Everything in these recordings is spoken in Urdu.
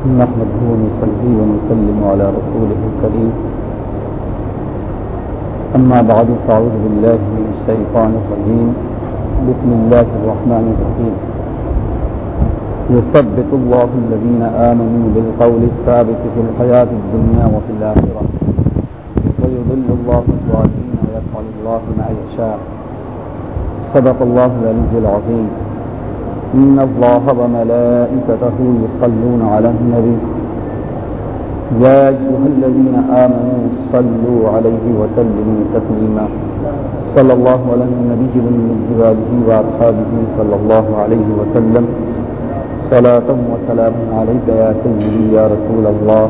نحمده ونصلي ونسلم على رسوله الكريم. أما بعد، فأعوذ بالله من الشيطان الرجيم. بسم الله الرحمن الرحيم. يثبت الله الذين آمنوا بالقول الثابت في الحياة الدنيا وفي الآخرة. ويضل الله الظالمين ويفعل الله ما يشاء. صدق الله العلي العظيم. إن الله وملائكته يصلون على النبي يا أيها الذين آمنوا صلوا عليه وسلموا تسليما صلى الله على النبي من جباله وأصحابه صلى الله عليه وسلم صلاة وسلام عليك يا سيدي يا رسول الله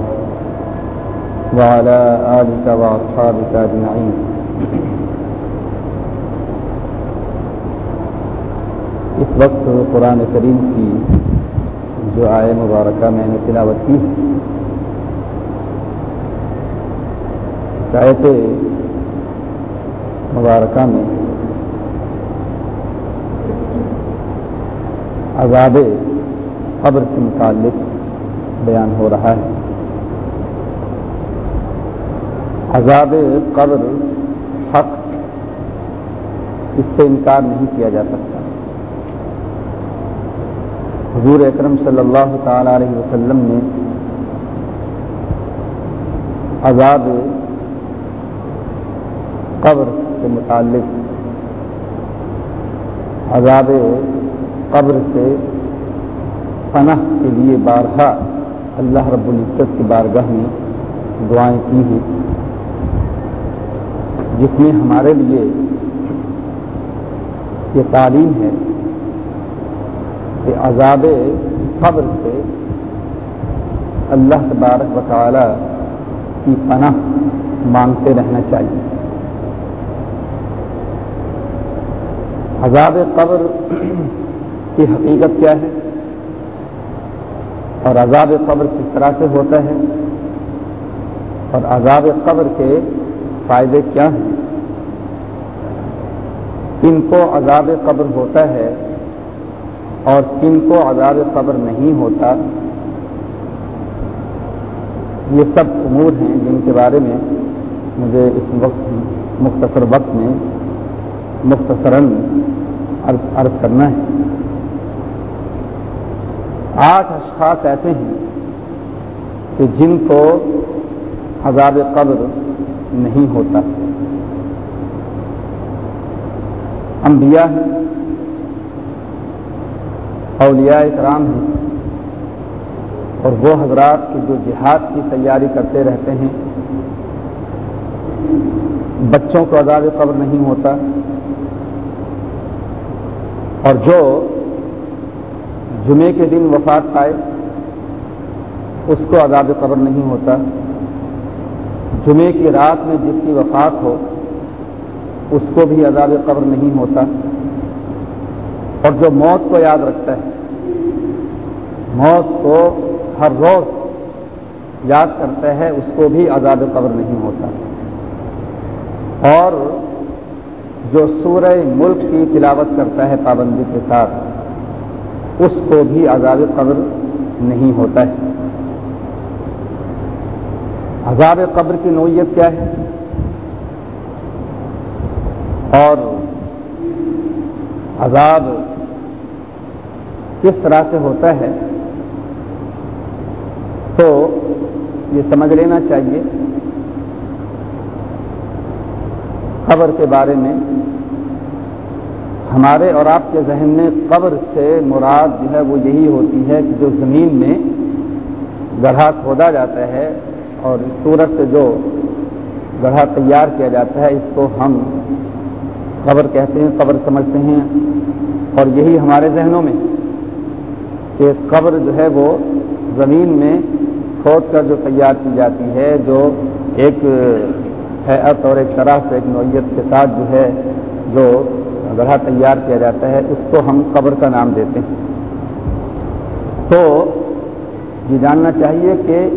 وعلى آلك وأصحابك أجمعين اس وقت قرآن کریم کی جو آئے مبارکہ میں نے تلاوت کی آیت مبارکہ میں عذاب قبر کے متعلق بیان ہو رہا ہے۔ عذاب قبر حق، اس سے انکار نہیں کیا جا سکتا۔ حضور اکرم صلی اللہ تعالی علیہ وسلم نے عذاب قبر کے متعلق، عذاب قبر سے پناہ کے لیے بارہا اللہ رب العزت کی بارگاہ میں دعائیں کی ہیں۔ جس میں ہمارے لیے یہ تعلیم ہے کہ عذاب قبر سے اللہ تبارک و تعالی کی پناہ مانگتے رہنا چاہیے۔ عذاب قبر کی حقیقت کیا ہے؟ اور عذاب قبر کس طرح سے ہوتا ہے؟ اور عذاب قبر کے فائدے کیا ہیں؟ کن کو عذاب قبر ہوتا ہے اور کن کو عذاب قبر نہیں ہوتا۔ یہ سب امور ہیں جن کے بارے میں مجھے اس وقت مختصر وقت میں مختصراً عرض کرنا ہے۔ آٹھ اشخاص ایسے ہیں کہ جن کو عذاب قبر نہیں ہوتا۔ انبیاء ہیں اولیاء اکرام ہیں اور وہ حضرات کے جو جہاد کی تیاری کرتے رہتے ہیں، بچوں کو عذاب قبر نہیں ہوتا اور جو جمعے کے دن وفات پائے، اس کو عذاب قبر نہیں ہوتا۔ جمعے کی رات میں جس کی وفات ہو، اس کو بھی عذاب قبر نہیں ہوتا۔ اور جو موت کو یاد رکھتا ہے، موت کو ہر روز یاد کرتا ہے، اس کو بھی عذاب قبر نہیں ہوتا۔ اور جو سورہ ملک کی تلاوت کرتا ہے پابندی کے ساتھ، اس کو بھی عذاب قبر نہیں ہوتا ہے۔ عذاب قبر کی نوعیت کیا ہے؟ اور عذاب کس طرح سے ہوتا ہے تو یہ سمجھ لینا چاہیے قبر کے بارے میں ہمارے اور آپ کے ذہن میں قبر سے مراد جو ہے وہ یہی ہوتی ہے کہ جو زمین میں گڑھا کھودا جاتا ہے اور اس صورت سے جو گڑھا تیار کیا جاتا ہے اس کو ہم قبر کہتے ہیں، قبر سمجھتے ہیں۔ اور یہی ہمارے ذہنوں میں کہ قبر جو ہے وہ زمین میں کھود کر جو تیار کی جاتی ہے، جو ایک حیت اور ایک طرح سے ایک نوعیت کے ساتھ جو ہے، جو گڑھا تیار کیا جاتا ہے، اس کو ہم قبر کا نام دیتے ہیں۔ تو یہ جاننا چاہیے کہ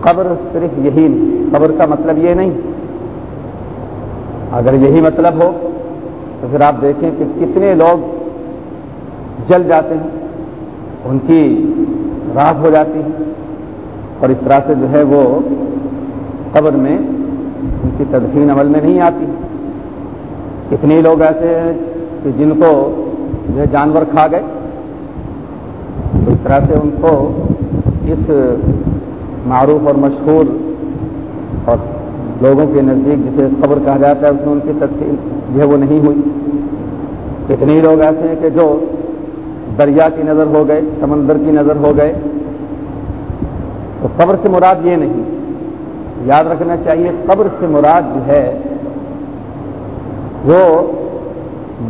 قبر صرف یہی نہیں، قبر کا مطلب یہ نہیں۔ اگر یہی مطلب ہو تو پھر آپ دیکھیں کہ کتنے لوگ جل جاتے ہیں، ان کی راک ہو جاتی ہے اور اس طرح سے جو ہے وہ قبر میں ان کی تدفین عمل میں نہیں آتی۔ کتنے لوگ ایسے ہیں کہ جن کو جو ہے جانور کھا گئے۔ تو اس طرح سے ان کو اس معروف اور مشہور لوگوں کے نزدیک جسے قبر کہا جاتا ہے، اس میں ان کی تدفین جو ہے وہ نہیں ہوئی۔ کتنے لوگ ایسے ہیں کہ جو دریا کی نظر ہو گئے، سمندر کی نظر ہو گئے۔ تو قبر سے مراد یہ نہیں۔ یاد رکھنا چاہیے، قبر سے مراد جو ہے، وہ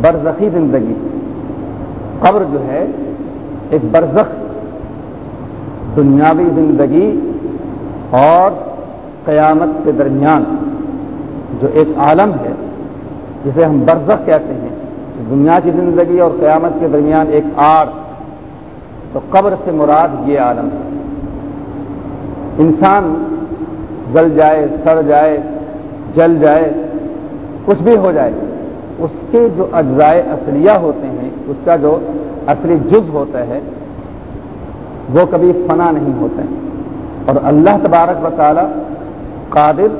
برزخی زندگی۔ قبر جو ہے، ایک برزخ دنیاوی زندگی اور قیامت کے درمیان جو ایک عالم ہے، جسے ہم برزخ کہتے ہیں دنیا کی زندگی اور قیامت کے درمیان ایک آڑ، تو قبر سے مراد یہ عالم ہے۔ انسان گل جائے، سڑ جائے، جل جائے، کچھ بھی ہو جائے، اس کے جو اجزائے اصلیہ ہوتے ہیں، اس کا جو اصلی جز ہوتا ہے، وہ کبھی فنا نہیں ہوتے ہیں اور اللہ تبارک و تعالی قادر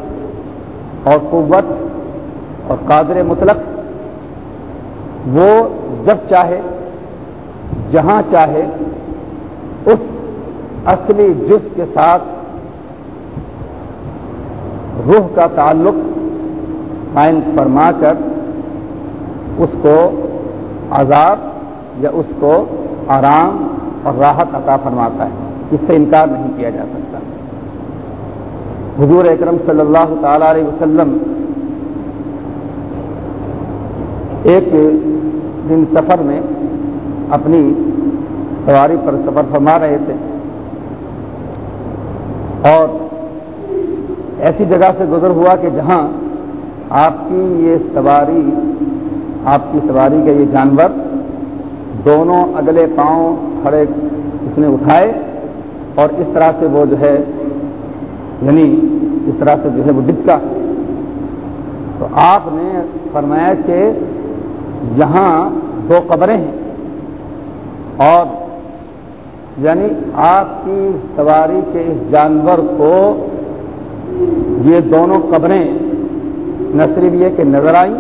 اور قوت اور قادر مطلق، وہ جب چاہے، جہاں چاہے، اس اصلی جس کے ساتھ روح کا تعلق قائم فرما کر اس کو عذاب یا اس کو آرام اور راحت عطا فرماتا ہے، اس سے انکار نہیں کیا جا سکتا۔ حضور اکرم صلی اللہ تعالی علیہ وسلم ایک دن سفر میں اپنی سواری پر سفر فرما رہے تھے اور ایسی جگہ سے گزر ہوا کہ جہاں آپ کی یہ سواری، آپ کی سواری کا یہ جانور دونوں اگلے پاؤں کھڑے اس نے اٹھائے اور اس طرح سے وہ جو ہے یعنی اس طرح سے جو ہے وہ ڈبکا تو آپ نے فرمایا کہ یہاں دو قبریں ہیں۔ اور یعنی آپ کی سواری کے اس جانور کو یہ دونوں قبریں نہ صرف یہ کہ نظر آئیں،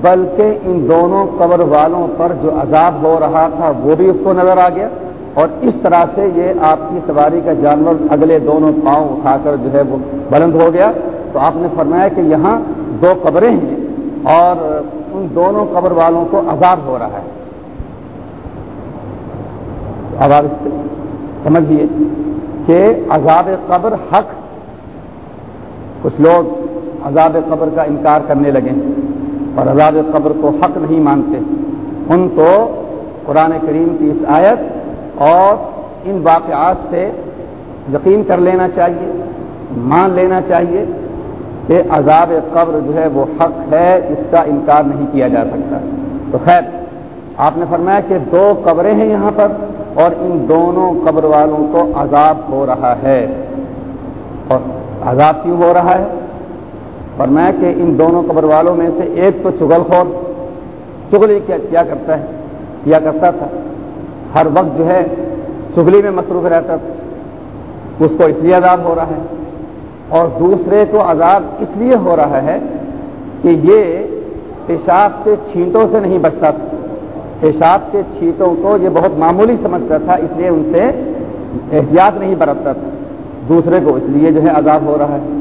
بلکہ ان دونوں قبر والوں پر جو عذاب ہو رہا تھا وہ بھی اس کو نظر آ گیا۔ اور اس طرح سے یہ آپ کی سواری کا جانور اگلے دونوں پاؤں اٹھا کر جو ہے وہ بلند ہو گیا۔ تو آپ نے فرمایا کہ یہاں دو قبریں ہیں اور ان دونوں قبر والوں کو عذاب ہو رہا ہے۔ اب آپ سمجھیے کہ عذاب قبر حق کچھ لوگ عذاب قبر کا انکار کرنے لگے اور عذاب قبر کو حق نہیں مانتے۔ ان کو قرآن کریم کی اس آیت اور ان واقعات سے یقین کر لینا چاہیے، مان لینا چاہیے کہ عذاب قبر جو ہے وہ حق ہے، اس کا انکار نہیں کیا جا سکتا۔ تو خیر، آپ نے فرمایا کہ دو قبریں ہیں یہاں پر اور ان دونوں قبر والوں کو عذاب ہو رہا ہے۔ اور عذاب کیوں ہو رہا ہے؟ فرمایا کہ ان دونوں قبر والوں میں سے ایک تو چگل خور چگلی کیا کیا کرتا ہے؟ کیا کرتا تھا؟ ہر وقت جو ہے چگلی میں مصروف رہتا تھا اس کو اس لیے عذاب ہو رہا ہے۔ اور دوسرے کو عذاب اس لیے ہو رہا ہے کہ یہ پیشاب کے چھینٹوں سے نہیں بچتا۔ تھا پیشاب کے چھینٹوں کو یہ بہت معمولی سمجھتا تھا، اس لیے ان سے احتیاط نہیں برتتا تھا۔ دوسرے کو اس لیے جو ہے عذاب ہو رہا ہے۔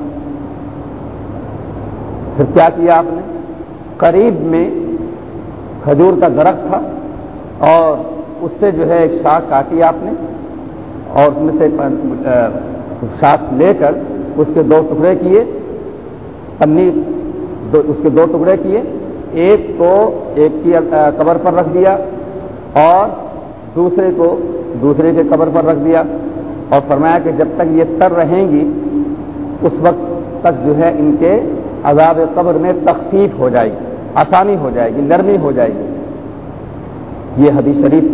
پھر کیا کیا آپ نے؟ قریب میں کھجور کا درخت تھا اور اس سے جو ہے ایک شاخ کاٹی آپ نے اور اس میں سے شاخ لے کر اس کے دو ٹکڑے کیے پنی اس کے دو ٹکڑے کیے، ایک کو ایک کی قبر پر رکھ دیا اور دوسرے کو دوسرے کے قبر پر رکھ دیا اور فرمایا کہ جب تک یہ تر رہیں گی، اس وقت تک جو ہے ان کے عذاب قبر میں تخفیف ہو جائے گی، آسانی ہو جائے گی، نرمی ہو جائے گی۔ یہ حدیث شریف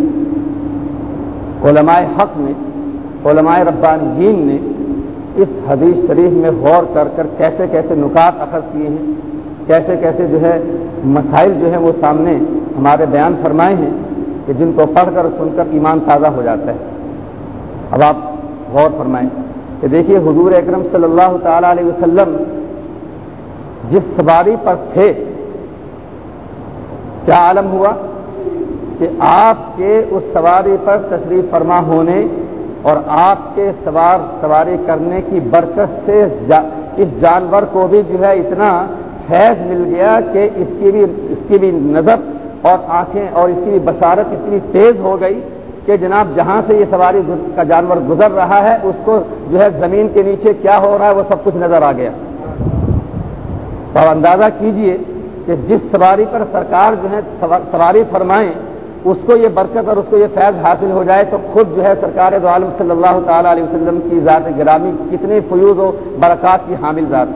علماء حق نے، علماء ربانیین نے اس حدیث شریف میں غور کر کر کیسے کیسے نکات اخذ کیے ہیں، کیسے کیسے جو ہے مسائل جو ہیں وہ سامنے ہمارے بیان فرمائے ہیں کہ جن کو پڑھ کر سن کر ایمان تازہ ہو جاتا ہے۔ اب آپ غور فرمائیں کہ دیکھیے حضور اکرم صلی اللہ تعالی علیہ وسلم جس سواری پر تھے، کیا عالم ہوا؟ کہ آپ کے اس سواری پر تشریف فرما ہونے اور آپ کے سوار سواری کرنے کی برکت سے اس جانور کو بھی جو ہے اتنا فیض مل گیا کہ اس کی بھی اس کی بھی نظر اور آنکھیں اور اس کی بھی بصارت اتنی تیز ہو گئی کہ جناب جہاں سے یہ سواری کا جانور گزر رہا ہے، اس کو جو ہے زمین کے نیچے کیا ہو رہا ہے، وہ سب کچھ نظر آ گیا۔ تو اندازہ کیجیے کہ جس سواری پر سرکار جو ہے سواری فرمائیں اس کو یہ برکت اور اس کو یہ فیض حاصل ہو جائے تو خود جو ہے سرکار دو عالم صلی اللہ تعالیٰ علیہ وسلم کی ذات گرامی کتنی فیوز و برکات کی حامل ذات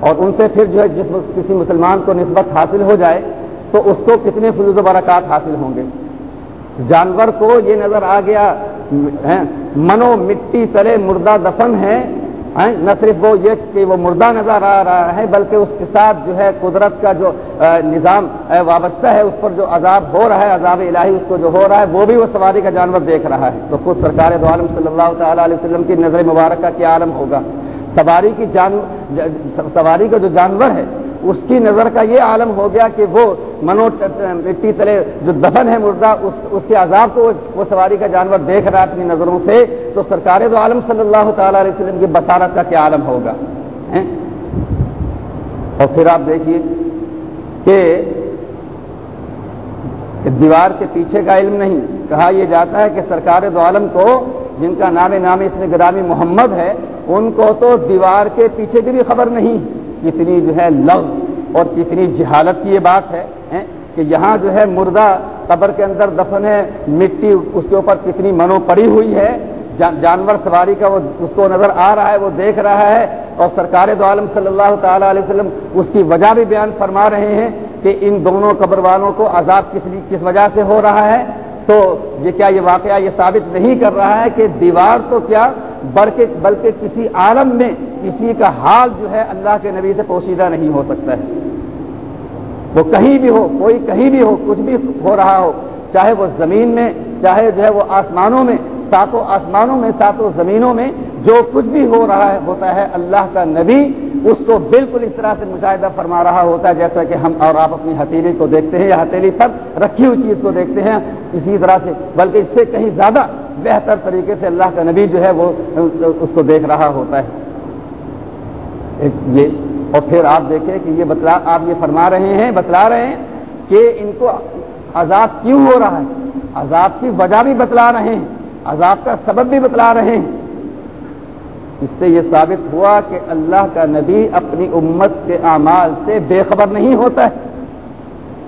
اور ان سے پھر جو ہے جس کسی مسلمان کو نسبت حاصل ہو جائے تو اس کو کتنے فیوز و برکات حاصل ہوں گے۔ جانور کو یہ نظر آ گیا منو مٹی تلے مردہ دفن ہے نہ صرف وہ یہ کہ وہ مردہ نظر آ رہا ہے، بلکہ اس کے ساتھ جو ہے قدرت کا جو نظام وابستہ ہے، اس پر جو عذاب ہو رہا ہے، عذاب الہی اس کو جو ہو رہا ہے، وہ بھی وہ سواری کا جانور دیکھ رہا ہے۔ تو خود سرکار دو عالم صلی اللہ تعالیٰ علیہ وسلم کی نظر مبارک کا کیا عالم ہوگا؟ سواری کی جان سواری کا جو جانور ہے اس کی نظر کا یہ عالم ہو گیا کہ وہ منو مٹی تلے جو دفن ہے مردہ، اس اس کے عذاب کو وہ سواری کا جانور دیکھ رہا ہے اپنی نظروں سے، تو سرکار دو عالم صلی اللہ تعالی علیہ وسلم کی بصارت کا کیا عالم ہوگا؟ اور پھر آپ دیکھیے کہ دیوار کے پیچھے کا علم نہیں، کہا یہ جاتا ہے کہ سرکار دو عالم کو جن کا نام نام اس میں گرامی محمد ہے، ان کو تو دیوار کے پیچھے کی بھی خبر نہیں۔ کتنی جو ہے لفظ اور کتنی جہالت کی یہ بات ہے کہ یہاں جو ہے مردہ قبر کے اندر دفن ہے، مٹی اس کے اوپر کتنی منو پڑی ہوئی ہے۔ جانور سواری کا وہ اس کو نظر آ رہا ہے، وہ دیکھ رہا ہے۔ اور سرکار دو عالم صلی اللہ تعالی علیہ وسلم اس کی وجہ بھی بیان فرما رہے ہیں کہ ان دونوں قبر والوں کو عذاب کس کس وجہ سے ہو رہا ہے۔ تو یہ کیا یہ واقعہ یہ ثابت نہیں کر رہا ہے کہ دیوار تو کیا بلکہ بلکہ کسی عالم میں کسی کا حال جو ہے اللہ کے نبی سے پوشیدہ نہیں ہو سکتا ہے۔ وہ کہیں بھی ہو، کوئی کہیں بھی ہو، کچھ بھی ہو رہا ہو، چاہے وہ زمین میں، چاہے جو ہے وہ آسمانوں میں، ساتوں آسمانوں میں، ساتوں زمینوں میں جو کچھ بھی ہو رہا ہے، ہوتا ہے اللہ کا نبی، اس کو بالکل اس طرح سے مشاہدہ فرما رہا ہوتا ہے جیسا کہ ہم اور آپ اپنی ہتھیلی کو دیکھتے ہیں، یا ہتھیلی پر رکھی ہوئی چیز کو دیکھتے ہیں۔ اسی طرح سے، بلکہ اس سے کہیں زیادہ بہتر طریقے سے اللہ کا نبی جو ہے وہ اس کو دیکھ رہا ہوتا ہے۔ یہ، اور پھر آپ دیکھیں کہ یہ بتلا، آپ یہ فرما رہے ہیں، بتلا رہے ہیں کہ ان کو عذاب کیوں ہو رہا ہے؟ عذاب کی وجہ بھی بتلا رہے ہیں، عذاب کا سبب بھی بتلا رہے ہیں۔ اس سے یہ ثابت ہوا کہ اللہ کا نبی اپنی امت کے اعمال سے بے خبر نہیں ہوتا ہے۔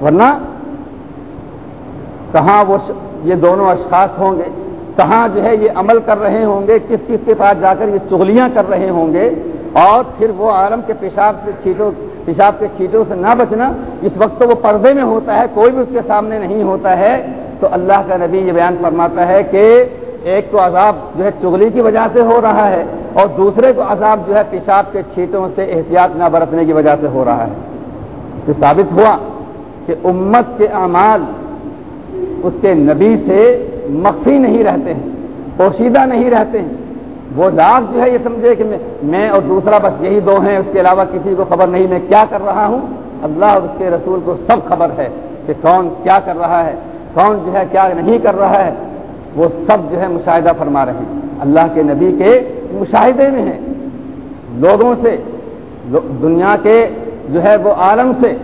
ورنہ کہاں وہ یہ دونوں اشخاص ہوں گے؟ کہاں جو ہے یہ عمل کر رہے ہوں گے؟ کس کس کے پاس جا کر یہ چغلیاں کر رہے ہوں گے؟ اور پھر وہ عالم کے پیشاب سے چھیٹوں پیشاب کے چھیٹوں سے نہ بچنا، اس وقت تو وہ پردے میں ہوتا ہے، کوئی بھی اس کے سامنے نہیں ہوتا ہے۔ تو اللہ کا نبی یہ بیان فرماتا ہے کہ ایک تو عذاب جو ہے چغلی کی وجہ سے ہو رہا ہے اور دوسرے کو عذاب جو ہے پیشاب کے چھیٹوں سے احتیاط نہ برتنے کی وجہ سے ہو رہا ہے۔ تو ثابت ہوا کہ امت کے اعمال اس کے نبی سے مخفی نہیں رہتے ہیں، پوشیدہ نہیں رہتے ہیں۔ وہ لاکھ جو ہے یہ سمجھے کہ میں اور دوسرا بس یہی دو ہیں، اس کے علاوہ کسی کو خبر نہیں میں کیا کر رہا ہوں۔ اللہ اور اس کے رسول کو سب خبر ہے کہ کون کیا کر رہا ہے، کون جو ہے کیا نہیں کر رہا ہے۔ وہ سب جو ہے مشاہدہ فرما رہے ہیں۔ اللہ کے نبی کے مشاہدے میں ہیں۔ لوگوں سے دنیا کے جو ہے وہ عالم سے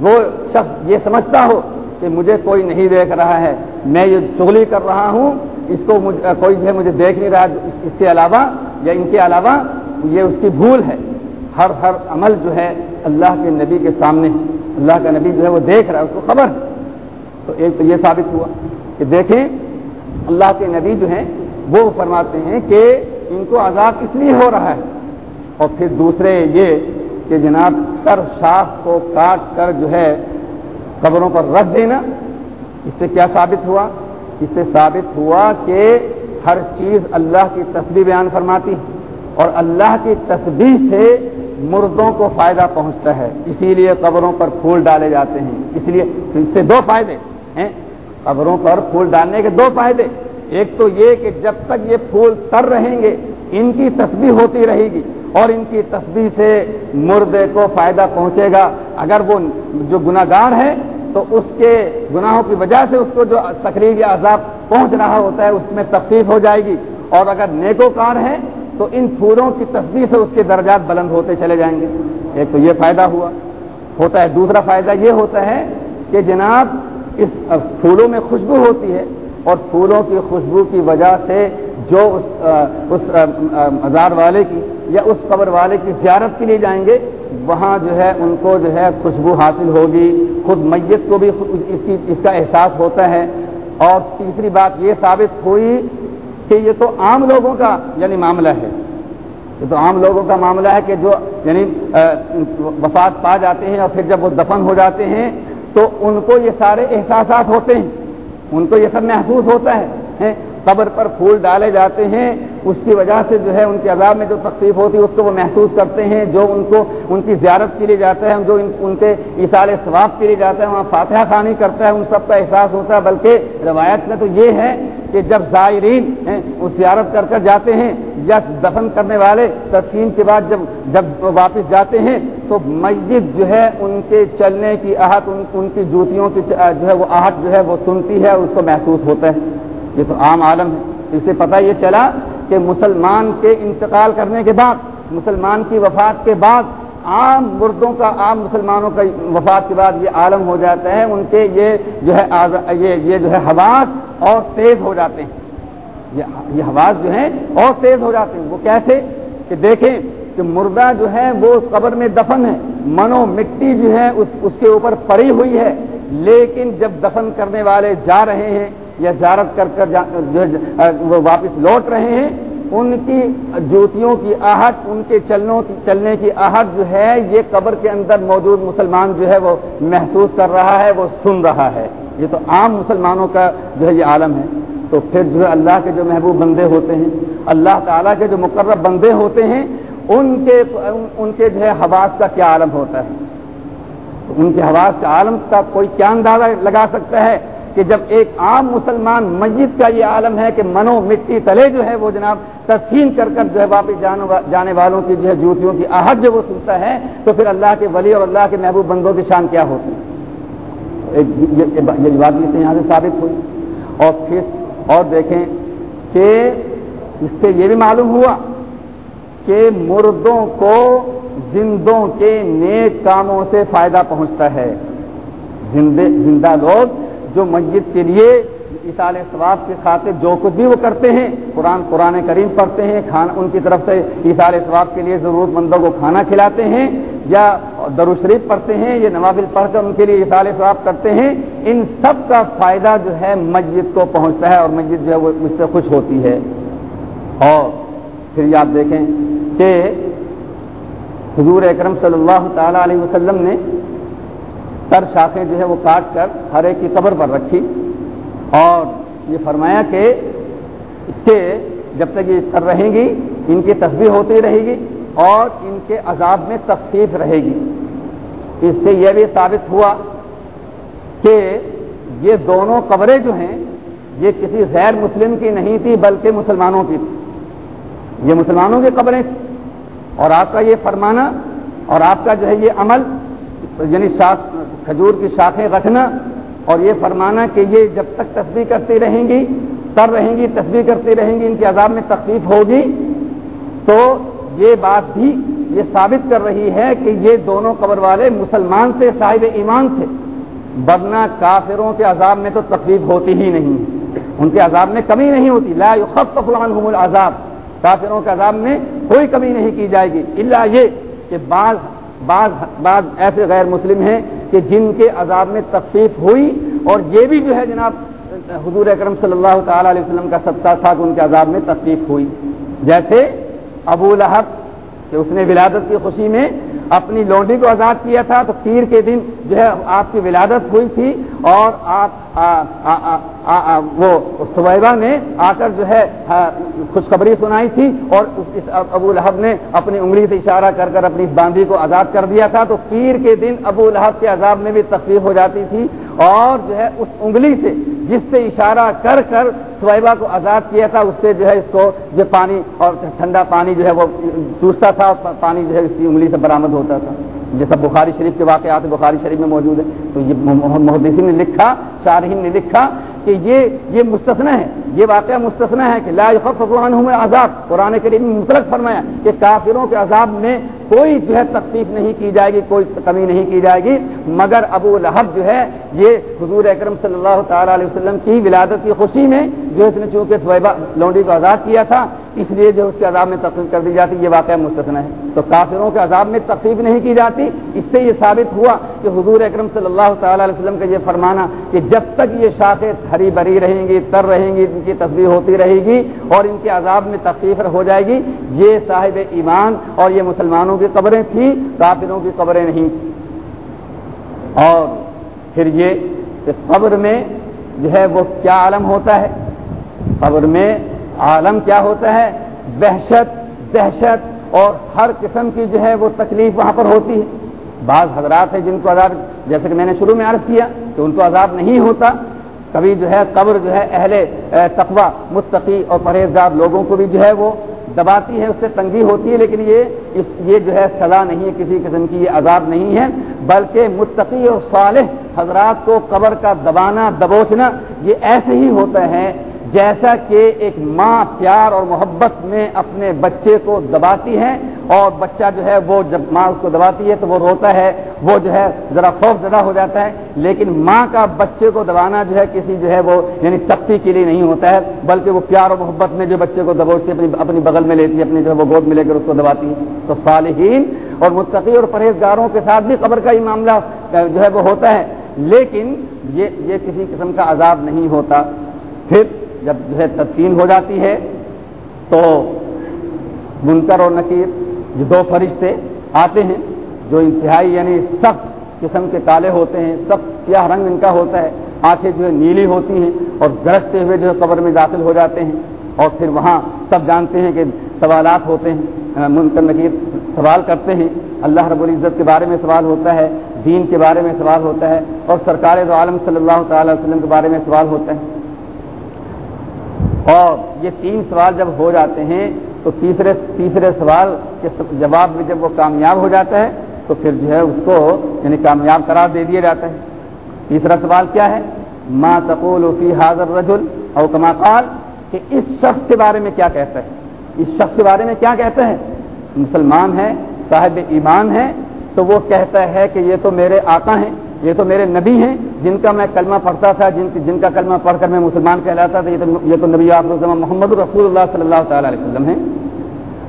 وہ شخص یہ سمجھتا ہو کہ مجھے کوئی نہیں دیکھ رہا ہے۔ میں یہ چغلی کر رہا ہوں اس کو مجھ, کوئی جو ہے مجھے دیکھ نہیں رہا اس کے علاوہ یا ان کے علاوہ یہ اس کی بھول ہے۔ ہر ہر عمل جو ہے اللہ کے نبی کے سامنے اللہ کا نبی جو ہے وہ دیکھ رہا ہے اس کو خبر ہے۔ تو ایک تو یہ ثابت ہوا کہ دیکھیں اللہ کے نبی جو ہیں وہ فرماتے ہیں کہ ان کو عذاب اس لیے ہو رہا ہے۔ اور پھر دوسرے یہ کہ جناب سر شاخ کو کاٹ کر جو ہے قبروں پر رکھ دینا اس سے کیا ثابت ہوا؟ اس سے ثابت ہوا کہ ہر چیز اللہ کی تصویر بیان فرماتی ہے اور اللہ کی تصویر سے مردوں کو فائدہ پہنچتا ہے، اسی لیے قبروں پر پھول ڈالے جاتے ہیں۔ اس لیے اس سے دو فائدے ہیں۔ قبروں پر پھول ڈالنے کے دو فائدے۔ ایک تو یہ کہ جب تک یہ پھول تر رہیں گے، ان کی تصویر ہوتی رہے گی اور ان کی تصویر سے مردے کو فائدہ پہنچے گا۔ اگر وہ جو گناہ گار ہے تو اس کے گناہوں کی وجہ سے اس کو جو تقریب یا عذاب پہنچ رہا ہوتا ہے، اس میں تکلیف ہو جائے گی۔ اور اگر نیکو کار ہے تو ان پھولوں کی تصویر سے اس کے درجات بلند ہوتے چلے جائیں گے۔ ایک تو یہ فائدہ ہوا۔ ہوتا ہے، دوسرا فائدہ یہ ہوتا ہے کہ جناب، اس پھولوں میں خوشبو ہوتی ہے اور پھولوں کی خوشبو کی وجہ سے جو اس مزار والے کی یا اس قبر والے کی زیارت کے لیے جائیں گے وہاں جو ہے ان کو جو ہے خوشبو حاصل ہوگی، خود میت کو بھی اس کی اس کا احساس ہوتا ہے۔ اور تیسری بات یہ ثابت ہوئی کہ یہ تو عام لوگوں کا یعنی معاملہ ہے۔ یہ تو عام لوگوں کا معاملہ ہے کہ جو یعنی وفات پا جاتے ہیں اور پھر جب وہ دفن ہو جاتے ہیں تو ان کو یہ سارے احساسات ہوتے ہیں۔ ان کو یہ سب محسوس ہوتا ہے قبر پر پھول ڈالے جاتے ہیں اس کی وجہ سے جو ہے ان کے عذاب میں جو تکلیف ہوتی ہے، اس کو وہ محسوس کرتے ہیں، جو ان کو، ان کی زیارت کے لیے جاتا ہے، جو ان کے اثال ثواب کے لیے جاتا ہے، وہاں فاتحہ خانی کرتا ہے، ان سب کا احساس ہوتا ہے۔ بلکہ روایت میں تو یہ ہے کہ جب زائرین اس زیارت کر کر جاتے ہیں یا دفن کرنے والے تسکین کے بعد جب جب واپس جاتے ہیں، تو مسجد جو ہے ان کے چلنے کی آہٹ ان کی جوتیوں کی جو ہے وہ آہٹ جو ہے وہ سنتی ہے اس کو محسوس ہوتا ہے۔ یہ تو عام عالم ہے اس سے پتہ یہ چلا کہ مسلمان کے انتقال کرنے کے بعد، مسلمان کی وفات کے بعد عام مردوں کا، عام مسلمانوں کا وفات کے بعد یہ عالم ہو جاتا ہے ان کے یہ جو ہے یہ یہ جو ہے حواس اور تیز ہو جاتے ہیں۔ یہ حواس جو ہیں اور تیز ہو جاتے ہیں۔ وہ کیسے؟ کہ دیکھیں کہ مردہ جو ہے وہ قبر میں دفن ہے، منو مٹی جو ہے اس اس کے اوپر پڑی ہوئی ہے، لیکن جب دفن کرنے والے جا رہے ہیں یا زیارت کر کر جو وہ واپس لوٹ رہے ہیں، ان کی جوتیوں کی آہٹ، ان کے چلنوں کی چلنے کی آہٹ جو ہے، یہ قبر کے اندر موجود مسلمان جو ہے، وہ محسوس کر رہا ہے، وہ سن رہا ہے۔ یہ تو عام مسلمانوں کا جو ہے، یہ عالم ہے۔ تو پھر جو ہے، اللہ کے جو محبوب بندے ہوتے ہیں، اللہ تعالیٰ کے جو مقرر بندے ہوتے ہیں، ان کے ان کے جو ہے، حواس کا کیا عالم ہوتا ہے؟ ان کے حواس کا عالم کا کوئی کیا اندازہ لگا سکتا ہے کہ جب ایک عام مسلمان مسجد کا یہ عالم ہے کہ منو مٹی تلے جو ہے وہ جناب تسکین کر کر جو ہے واپس جانے والوں کی جو ہے جوتیوں کی آہٹ جو وہ سنتا ہے تو پھر اللہ کے ولی اور اللہ کے محبوب بندوں کی شان کیا ہوتی ہے؟ یہ بات بھی یہاں سے ثابت ہوئی۔ اور پھر اور دیکھیں کہ اس سے یہ بھی معلوم ہوا کہ مردوں کو زندوں کے نیک کاموں سے فائدہ پہنچتا ہے۔ زندہ لوگ جو مسجد کے لیے اصال ثواب کے خاطر جو کچھ بھی وہ کرتے ہیں، قرآن قرآن کریم پڑھتے ہیں، کھانا، ان کی طرف سے اصال ثواب کے لیے ضرورت مندوں کو کھانا کھلاتے ہیں یا شریف پڑھتے ہیں، یا نوابل پڑھ کر ان کے لیے اصال ثواب کرتے ہیں، ان سب کا فائدہ جو ہے مسجد کو پہنچتا ہے اور مسجد جو ہے وہ اس سے خوش ہوتی ہے۔ اور پھر یہ آپ دیکھیں کہ حضور اکرم صلی اللہ تعالی علیہ وسلم نے سر شاخیں جو ہے وہ کاٹ کر ہر ایک کی قبر پر رکھی اور یہ فرمایا کہ اس کے جب تک یہ کر رہیں گی، ان کی تصویر ہوتی رہے گی اور ان کے عذاب میں تخفیف رہے گی۔ اس سے یہ بھی ثابت ہوا کہ یہ دونوں قبریں جو ہیں، یہ کسی غیر مسلم کی نہیں تھی، بلکہ مسلمانوں کی تھی۔ یہ مسلمانوں کی قبریں تھیں۔ اور آپ کا یہ فرمانا اور آپ کا جو ہے یہ عمل یعنی شاخ کھجور کی شاخیں رکھنا اور یہ فرمانا کہ یہ جب تک تصویر کرتی رہیں گی کر رہیں گی تصویر کرتی رہیں گی، ان کے عذاب میں تکلیف ہوگی، تو یہ بات بھی یہ ثابت کر رہی ہے کہ یہ دونوں قبر والے مسلمان سے صاحب ایمان تھے، ورنہ کافروں کے عذاب میں تو تکلیف ہوتی ہی نہیں۔ ان کے عذاب میں کمی نہیں ہوتی۔ لا عنہم العذاب۔ کافروں کے عذاب میں کوئی کمی نہیں کی جائے گی۔ اللہ یہ کہ بعض بعض بعض ایسے غیر مسلم ہیں کہ جن کے عذاب میں تخفیف ہوئی اور یہ بھی جو ہے جناب، حضور اکرم صلی اللہ تعالی علیہ وسلم کا سبقہ تھا کہ ان کے عذاب میں تخفیف ہوئی۔ جیسے ابو لہب کہ اس نے ولادت کی خوشی میں اپنی لونڈی کو آزاد کیا تھا تو پیر کے دن جو ہے آپ کی ولادت ہوئی تھی اور آپ وہ صبیبہ نے آ کر جو ہے خوشخبری سنائی تھی اور اس ابو لہب نے اپنی انگلی سے اشارہ کر کر اپنی باندھی کو آزاد کر دیا تھا تو پیر کے دن ابو لہب کے عذاب میں بھی تکلیف ہو جاتی تھی اور جو ہے اس انگلی سے جس سے اشارہ کر کر سویبا کو آزاد کیا تھا، اس سے جو ہے اس کو جو پانی اور ٹھنڈا پانی جو ہے وہ چوستا تھا، پانی جو ہے اس کی انگلی سے برآمد ہوتا تھا۔ جیسا بخاری شریف کے واقعات بخاری شریف میں موجود ہے تو یہ محدثی نے لکھا شارحین نے لکھا کہ یہ یہ مستثنا ہے، یہ واقعہ مستثنا ہے کہ لا عنہم عذاب قرآن کریم مطلق فرمایا کہ کافروں کے عذاب میں کوئی جو ہے تخفیف نہیں کی جائے گی، کوئی کمی نہیں کی جائے گی، مگر ابو لہب جو ہے، یہ حضور اکرم صلی اللہ تعالی علیہ وسلم کی ولادت کی خوشی میں جو اس نے چونکہ سویبا لونڈی کو آزاد کیا تھا، اس لیے جو اس کے عذاب میں تقسیم کر دی جاتی، یہ واقعہ مستثنا ہے۔ تو کافروں کے عذاب میں تقسیم نہیں کی جاتی، اس سے یہ ثابت ہوا کہ حضور اکرم صلی اللہ تعالی علیہ وسلم کا یہ فرمانا کہ جب تک یہ شاخیں ہری بری رہیں گی، تر رہیں گی، ان کی تصویر ہوتی رہے گی اور ان کے عذاب میں تقسیف ہو جائے گی، یہ صاحب ایمان اور یہ مسلمانوں کی قبریں تھیں، کافروں کی قبریں نہیں تھیں۔ اور پھر یہ قبر میں جو ہے وہ کیا عالم ہوتا ہے؟ قبر میں عالم کیا ہوتا ہے؟ وحشت دہشت اور ہر قسم کی جو ہے وہ تکلیف وہاں پر ہوتی ہے۔ بعض حضرات ہیں جن کو عذاب، جیسے کہ میں نے شروع میں عرض کیا کہ ان کو عذاب نہیں ہوتا، کبھی جو ہے قبر جو ہے اہل تقوا مستقی اور پرہیزگار لوگوں کو بھی جو ہے وہ دباتی ہے، اس سے تنگی ہوتی ہے، لیکن یہ، اس، یہ جو ہے سزا نہیں ہے، کسی قسم کی یہ عذاب نہیں ہے، بلکہ متقی اور صالح حضرات کو قبر کا دبانا، دبوچنا، یہ ایسے ہی ہوتا ہے جیسا کہ ایک ماں پیار اور محبت میں اپنے بچے کو دباتی ہے اور بچہ جو ہے وہ جب ماں اس کو دباتی ہے تو وہ روتا ہے، وہ جو ہے ذرا خوف زدہ ہو جاتا ہے۔ لیکن ماں کا بچے کو دبانا جو ہے کسی جو ہے وہ یعنی سختی کے لیے نہیں ہوتا ہے، بلکہ وہ پیار اور محبت میں جو بچے کو دبوچتی اپنی اپنی بغل میں لیتی ہے، اپنی جو ہے وہ گود میں لے کر اس کو دباتی ہے۔ تو صالحین اور متقی اور پرہیزگاروں کے ساتھ بھی قبر کا یہ معاملہ جو ہے وہ ہوتا ہے۔ لیکن یہ یہ کسی قسم کا عذاب نہیں ہوتا۔ پھر جب جو ہے تدفین ہو جاتی ہے تو منکر اور نکیر جو دو فرشتے آتے ہیں جو انتہائی یعنی سخت قسم کے کالے ہوتے ہیں، سخت کیا رنگ ان کا ہوتا ہے، آنکھیں جو ہے نیلی ہوتی ہیں اور گرجتے ہوئے جو ہے قبر میں داخل ہو جاتے ہیں اور پھر وہاں سب جانتے ہیں کہ سوالات ہوتے ہیں منکر نکیر سوال کرتے ہیں۔ اللہ رب العزت کے بارے میں سوال ہوتا ہے، دین کے بارے میں سوال ہوتا ہے اور سرکار دو عالم صلی اللہ تعالی وسلم کے بارے میں سوال ہوتا ہے۔ اور یہ تین سوال جب ہو جاتے ہیں تو تیسرے تیسرے سوال کے جواب میں جب وہ کامیاب ہو جاتا ہے تو پھر جو ہے اس کو یعنی کامیاب قرار دے دیا جاتا ہے۔ تیسرا سوال کیا ہے؟ ما تقول فی حاضر رجل او کما قال کہ اس شخص کے بارے میں کیا کہتا ہے؟ اس شخص کے بارے میں کیا کہتا ہے؟ مسلمان ہے، صاحب ایمان ہے، تو وہ کہتا ہے کہ یہ تو میرے آقا ہیں۔ یہ تو میرے نبی ہیں، جن کا میں کلمہ پڑھتا تھا، جن جن کا کلمہ پڑھ کر میں مسلمان کہلاتا تھا، یہ تو یہ تو نبی آپ محمد رسول اللہ صلی اللہ تعالی علیہ وسلم ہیں۔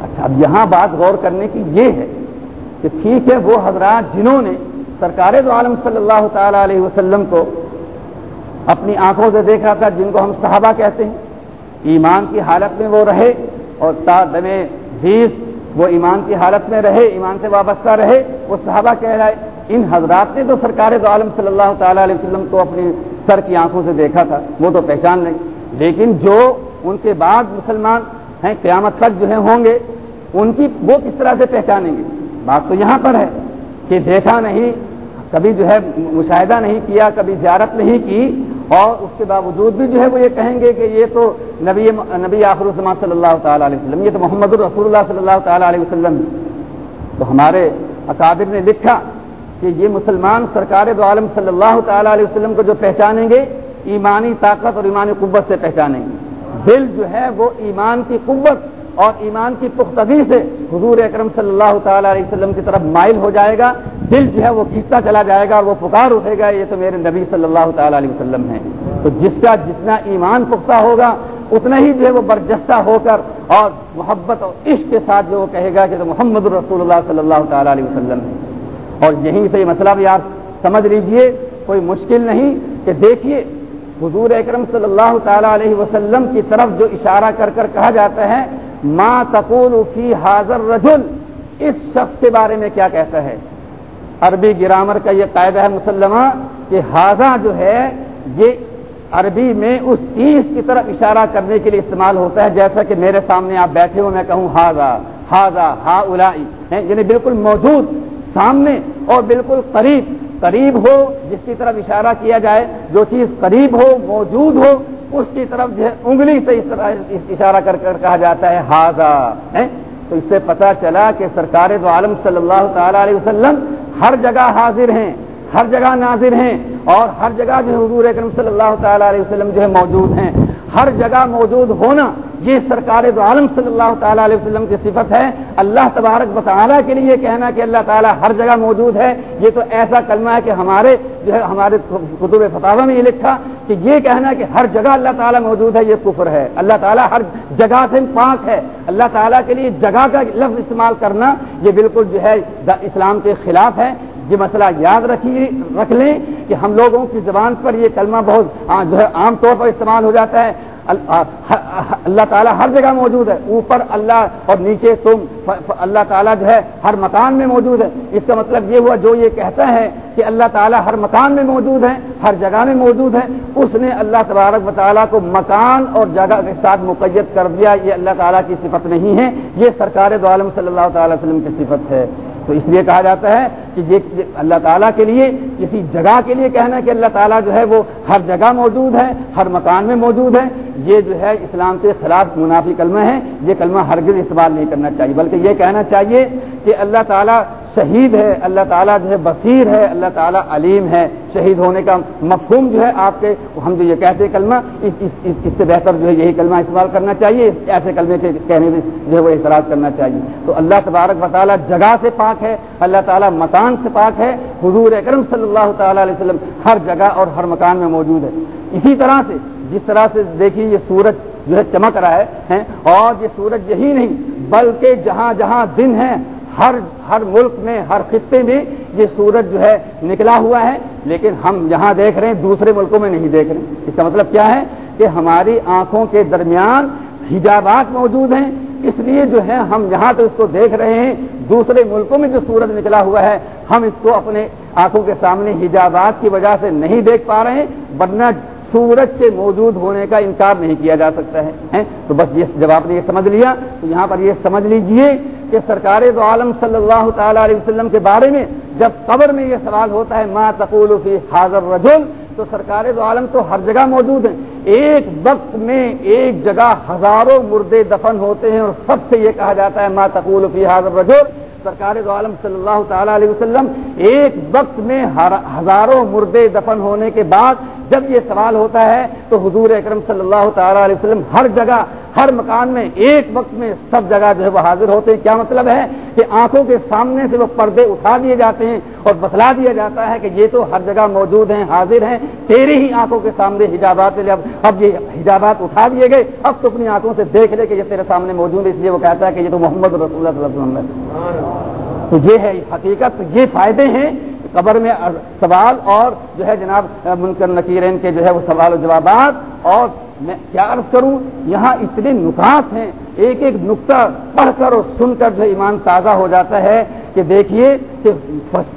اچھا اب یہاں بات غور کرنے کی یہ ہے کہ ٹھیک ہے، وہ حضرات جنہوں نے سرکار دو عالم صلی اللہ تعالی علیہ وسلم کو اپنی آنکھوں سے دیکھا تھا، جن کو ہم صحابہ کہتے ہیں۔ ایمان کی حالت میں وہ رہے اور تا دم بیس وہ ایمان کی حالت میں رہے، ایمان سے وابستہ رہے، وہ صحابہ کہلائے۔ ان حضرات نے تو سرکار دو عالم صلی اللہ تعالی علیہ وسلم کو اپنی سر کی آنکھوں سے دیکھا تھا، وہ تو پہچان نہیں۔ لیکن جو ان کے بعد مسلمان ہیں، قیامت تک جو ہے ہوں گے، ان کی وہ کس طرح سے پہچانیں گے؟ بات تو یہاں پر ہے کہ دیکھا نہیں، کبھی جو ہے مشاہدہ نہیں کیا، کبھی زیارت نہیں کی، اور اس کے باوجود بھی جو ہے وہ یہ کہیں گے کہ یہ تو نبی نبی آخر السلام صلی اللہ تعالیٰ علیہ وسلم، یہ تو محمد الرسول اللہ صلی اللہ تعالیٰ علیہ وسلم۔ تو ہمارے اکابر نے لکھا کہ یہ مسلمان سرکار دو عالم صلی اللہ تعالیٰ علیہ وسلم کو جو پہچانیں گے، ایمانی طاقت اور ایمانی قوت سے پہچانیں گے۔ دل جو ہے وہ ایمان کی قوت اور ایمان کی پختگی سے حضور اکرم صلی اللہ تعالیٰ علیہ وسلم کی طرف مائل ہو جائے گا۔ دل جو ہے وہ کھینچتا چلا جائے گا اور وہ پکار اٹھے گا، یہ تو میرے نبی صلی اللہ تعالیٰ علیہ وسلم ہے تو جس کا جتنا ایمان پختہ ہوگا، اتنا ہی جو ہے وہ برجستہ ہو کر اور محبت اور عشق کے ساتھ جو وہ کہے گا کہ تو محمد الرسول اللہ صلی اللہ تعالیٰ علیہ وسلم ہے اور یہیں سے یہ مسئلہ بھی آپ سمجھ لیجیے، کوئی مشکل نہیں کہ دیکھیے حضور اکرم صلی اللہ تعالیٰ علیہ وسلم کی طرف جو اشارہ کر کر کہا جاتا ہے، ما تقول فی حاضر رجل اس شخص کے بارے میں کیا کہتا ہے؟ عربی گرامر کا یہ قاعدہ ہے مسلمہ کہ حاضہ جو ہے، یہ عربی میں اس چیز کی طرف اشارہ کرنے کے لیے استعمال ہوتا ہے، جیسا کہ میرے سامنے آپ بیٹھے ہو، میں کہوں ہاضا ہاضا ہا الائی یعنی بالکل موجود سامنے اور بالکل قریب قریب ہو، جس کی طرف اشارہ کیا جائے، جو چیز قریب ہو، موجود ہو، اس کی طرف جو ہے، انگلی سے اس طرح اشارہ کر کر کہا جاتا ہے ہاضا تو اس سے پتا چلا کہ سرکار دو عالم صلی اللہ تعالی علیہ وسلم ہر جگہ حاضر ہیں، ہر جگہ ناظر ہیں اور ہر جگہ جو حضور اکرم صلی اللہ تعالی علیہ وسلم جو ہے موجود ہیں۔ ہر جگہ موجود ہونا یہ سرکار دو عالم صلی اللہ تعالیٰ علیہ وسلم کی صفت ہے۔ اللہ تبارک بطالہ کے لیے کہنا کہ اللہ تعالیٰ ہر جگہ موجود ہے۔ یہ تو ایسا کلمہ ہے کہ ہمارے جو ہے ہمارے قطب فتح میں یہ لکھا کہ یہ کہنا کہ ہر جگہ اللہ تعالیٰ موجود ہے یہ کفر ہے۔ اللہ تعالیٰ ہر جگہ سے پاک ہے۔ اللہ تعالیٰ کے لیے جگہ کا لفظ استعمال کرنا یہ بالکل جو ہے اسلام کے خلاف ہے۔ یہ مسئلہ یاد رکھیے رکھ لیں۔ کہ ہم لوگوں کی زبان پر یہ کلمہ بہت ہاں، جو ہے عام طور پر استعمال ہو جاتا ہے۔ اللہ تعالیٰ ہر جگہ موجود ہے۔ اوپر اللہ اور نیچے تم۔ اللہ تعالیٰ جو ہے ہر مکان میں موجود ہے۔ اس کا مطلب یہ ہوا، جو یہ کہتا ہے کہ اللہ تعالیٰ ہر مکان میں موجود ہے ہر جگہ میں موجود ہے اس نے اللہ تبارک و تعالیٰ کو مکان اور جگہ کے ساتھ مقید کر دیا۔ یہ اللہ تعالیٰ کی صفت نہیں ہے، یہ سرکار دو عالم صلی اللہ تعالی وسلم کی صفت ہے۔ تو اس لیے کہا جاتا ہے کہ یہ اللہ تعالیٰ کے لیے، کسی جگہ کے لیے کہنا کہ اللہ تعالیٰ جو ہے وہ ہر جگہ موجود ہے، ہر مکان میں موجود ہے۔ یہ جو ہے اسلام کے خلاف منافی کلمہ ہے یہ کلمہ ہرگز استعمال نہیں کرنا چاہیے، بلکہ یہ کہنا چاہیے کہ اللہ تعالیٰ شہید ہے اللہ تعالیٰ جو ہے بصیر ہے اللہ تعالیٰ علیم ہے۔ شہید ہونے کا مفہوم جو ہے آپ کے ہم جو یہ کہتے ہیں کلمہ اس اس, اس, اس سے بہتر جو ہے یہی کلمہ استعمال کرنا چاہیے ایسے کلمے کے کہنے میں جو ہے وہ اعتراض کرنا چاہیے۔ تو اللہ تبارک و تعالیٰ جگہ سے پاک ہے اللہ تعالیٰ مکان سے پاک ہے حضور اکرم صلی اللہ تعالیٰ علیہ وسلم ہر جگہ اور ہر مکان میں موجود ہے۔ اسی طرح سے جس طرح سے دیکھیے یہ سورج جو ہے چمک رہا ہے اور یہ سورج یہی نہیں بلکہ جہاں جہاں دن ہے ہر ہر ملک میں، ہر خطے میں یہ سورج جو ہے نکلا ہوا ہے، لیکن ہم جہاں دیکھ رہے ہیں، دوسرے ملکوں میں نہیں دیکھ رہے اس کا مطلب کیا ہے؟ کہ ہماری آنکھوں کے درمیان حجابات موجود ہیں۔ اس لیے جو ہے، ہم جہاں تو اس کو دیکھ رہے ہیں۔ دوسرے ملکوں میں جو سورج نکلا ہوا ہے، ہم اس کو اپنے آنکھوں کے سامنے حجابات کی وجہ سے نہیں دیکھ پا رہے ہیں۔ ورنہ سورج کے موجود ہونے کا انکار نہیں کیا جا سکتا ہے تو بس یہ جب آپ نے یہ سمجھ لیا، تو یہاں پر یہ سمجھ لیجیے کہ سرکار دو عالم صلی اللہ تعالی علیہ وسلم کے بارے میں جب قبر میں یہ سوال ہوتا ہے، ما تقول فی حاضر رجل تو سرکار دو عالم تو ہر جگہ موجود ہیں۔ ایک وقت میں ایک جگہ ہزاروں مردے دفن ہوتے ہیں اور سب سے یہ کہا جاتا ہے، ما تقول فی حاضر رجل سرکار دو عالم صلی اللہ تعالی علیہ وسلم ایک وقت میں ہزاروں مردے دفن ہونے کے بعد جب یہ سوال ہوتا ہے تو حضور اکرم صلی اللہ تعالی علیہ وسلم ہر جگہ، ہر مکان میں، ایک وقت میں سب جگہ جو ہے وہ حاضر ہوتے ہیں۔ کیا مطلب ہے کہ آنکھوں کے سامنے سے وہ پردے اٹھا دیے جاتے ہیں اور بتلا دیا جاتا ہے کہ یہ تو ہر جگہ موجود ہیں، حاضر ہیں، تیرے ہی آنکھوں کے سامنے حجابات اب یہ حجابات اٹھا دیے گئے۔ اب تو اپنی آنکھوں سے دیکھ لے کہ یہ تیرے سامنے موجود ہے اس لیے وہ کہتا ہے کہ یہ تو محمد رسول اللہ صلی اللہ علیہ وسلم تو یہ ہے حقیقت، یہ فائدے ہیں قبر میں سوال اور جو ہے جناب منکر نکیرین کے جو ہے وہ سوال و جوابات اور میں کیا عرض کروں، یہاں اتنے نکات ہیں، ایک ایک نقطہ پڑھ کر اور سن کر جو ایمان تازہ ہو جاتا ہے کہ دیکھیے کہ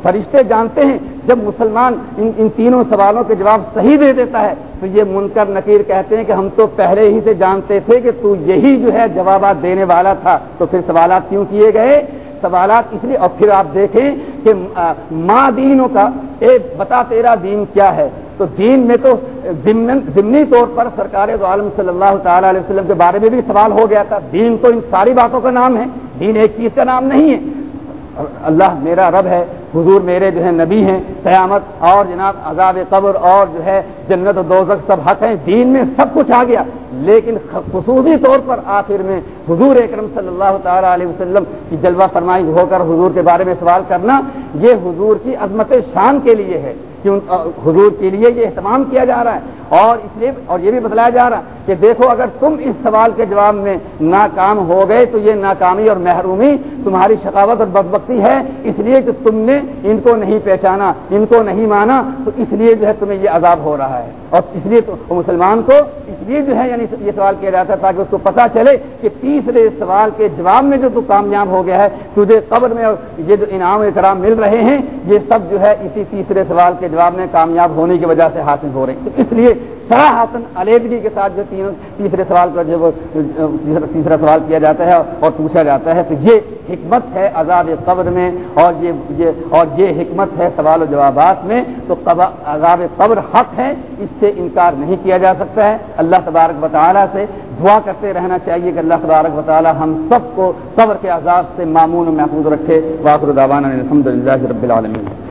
فرشتے جانتے ہیں، جب مسلمان ان ان تینوں سوالوں کے جواب صحیح دے دیتا ہے، تو یہ منکر نکیر کہتے ہیں کہ ہم تو پہلے ہی سے جانتے تھے کہ تو یہی جو ہے جوابات دینے والا تھا، تو پھر سوالات کیوں کیے گئے؟ سوالات اس لیے اور پھر آپ دیکھیں کہ ماں دینوں کا اے بتا تیرا دین کیا ہے؟ تو دین میں تو ضمنی طور پر سرکار دو عالم صلی اللہ تعالی علیہ وسلم کے بارے میں بھی سوال ہو گیا تھا۔ دین تو ان ساری باتوں کا نام ہے، دین ایک چیز کا نام نہیں ہے۔ اللہ میرا رب ہے، حضور میرے جو ہے نبی ہیں، قیامت اور جناب عذاب قبر اور جو ہے جنت و دوزک سب حق ہیں، دین میں سب کچھ آ گیا۔ لیکن خصوصی طور پر آخر میں حضور اکرم صلی اللہ تعالی علیہ وسلم کی جلوہ فرمائی ہو کر حضور کے بارے میں سوال کرنا، یہ حضور کی عظمت شان کے لیے ہے۔ کہ حضور کے لیے یہ اہتمام کیا جا رہا ہے۔ اور اس لیے اور یہ بھی بتلایا جا رہا ہے کہ دیکھو اگر تم اس سوال کے جواب میں ناکام ہو گئے تو یہ ناکامی اور محرومی تمہاری شکاوت اور بدبختی ہے، اس لیے کہ تم نے ان کو نہیں پہچانا، ان کو نہیں مانا، تو اس لیے جو ہے تمہیں یہ عذاب ہو رہا ہے۔ اور اس لیے تو مسلمان کو اس لیے جو ہے یعنی یہ سوال کیا جاتا ہے تاکہ اس کو پتا چلے کہ تیسرے سوال کے جواب میں جو تو کامیاب ہو گیا ہے، تجھے قبر میں یہ جو انعام اکرام مل رہے ہیں، یہ سب جو ہے اسی تیسرے سوال کے جواب میں کامیاب ہونے کی وجہ سے حاصل ہو رہے ہیں۔ تو اس لیے سراہتن علیحدگی کے ساتھ جو تین تیسرے سوال کا جو تیسرا سوال کیا جاتا ہے اور پوچھا جاتا ہے، تو یہ حکمت ہے عذاب قبر میں اور یہ اور یہ حکمت ہے سوال و جوابات میں، تو عذاب قبر حق ہے، اس سے انکار نہیں کیا جا سکتا ہے۔ اللہ تبارک و تعالیٰ سے دعا کرتے رہنا چاہیے کہ اللہ تبارک و ہم سب کو قبر کے عذاب سے معمول محفوظ رکھے۔ واقر الحمد للہ رب العالمین۔